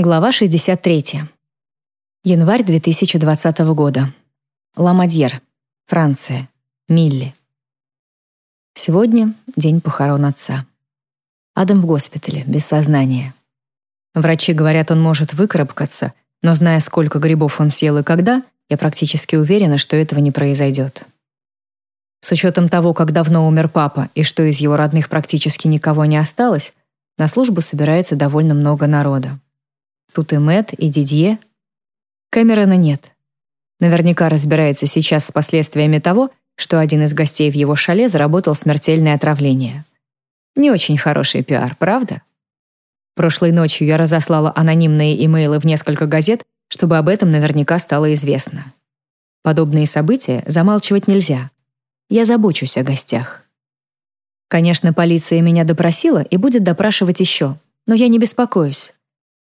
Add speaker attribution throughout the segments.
Speaker 1: Глава 63. Январь 2020 года. Ламадьер, Франция, Милли. Сегодня день похорон отца. Адам в госпитале, без сознания. Врачи говорят, он может выкарабкаться, но зная, сколько грибов он съел и когда, я практически уверена, что этого не произойдет. С учетом того, как давно умер папа и что из его родных практически никого не осталось, на службу собирается довольно много народа. Тут и Мэт, и Дидье. Кэмерона нет. Наверняка разбирается сейчас с последствиями того, что один из гостей в его шале заработал смертельное отравление. Не очень хороший пиар, правда? Прошлой ночью я разослала анонимные имейлы в несколько газет, чтобы об этом наверняка стало известно. Подобные события замалчивать нельзя. Я забочусь о гостях. Конечно, полиция меня допросила и будет допрашивать еще, но я не беспокоюсь.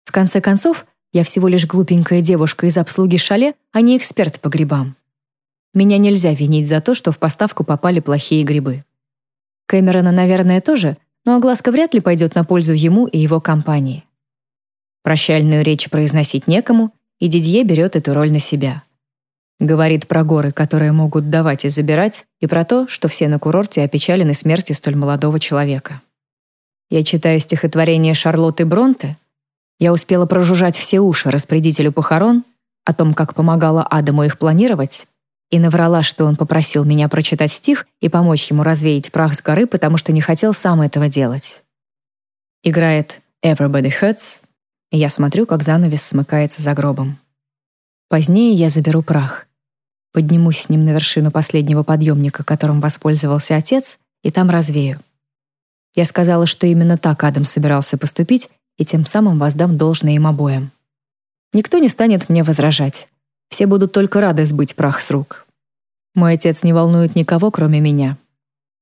Speaker 1: В конце концов, я всего лишь глупенькая девушка из обслуги шале, а не эксперт по грибам. Меня нельзя винить за то, что в поставку попали плохие грибы. Кэмерона, наверное, тоже, но огласка вряд ли пойдет на пользу ему и его компании. Прощальную речь произносить некому, и Дидье берет эту роль на себя. Говорит про горы, которые могут давать и забирать, и про то, что все на курорте опечалены смертью столь молодого человека. Я читаю стихотворение Шарлотты Бронте, я успела прожужжать все уши распорядителю похорон о том, как помогала Адаму их планировать, и наврала, что он попросил меня прочитать стих и помочь ему развеять прах с горы, потому что не хотел сам этого делать. Играет «Everybody Hurts», и я смотрю, как занавес смыкается за гробом. Позднее я заберу прах. Поднимусь с ним на вершину последнего подъемника, которым воспользовался отец, и там развею. Я сказала, что именно так Адам собирался поступить, и тем самым воздам должное им обоим. Никто не станет мне возражать. Все будут только рады сбыть прах с рук. Мой отец не волнует никого, кроме меня.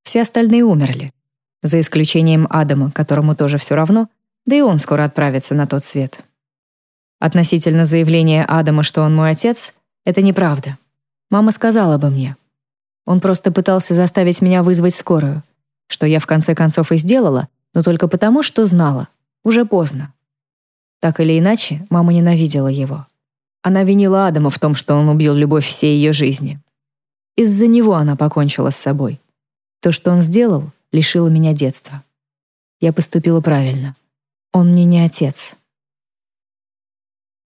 Speaker 1: Все остальные умерли. За исключением Адама, которому тоже все равно, да и он скоро отправится на тот свет. Относительно заявления Адама, что он мой отец, это неправда. Мама сказала бы мне. Он просто пытался заставить меня вызвать скорую, что я в конце концов и сделала, но только потому, что знала. Уже поздно. Так или иначе, мама ненавидела его. Она винила Адама в том, что он убил любовь всей ее жизни. Из-за него она покончила с собой. То, что он сделал, лишило меня детства. Я поступила правильно. Он мне не отец.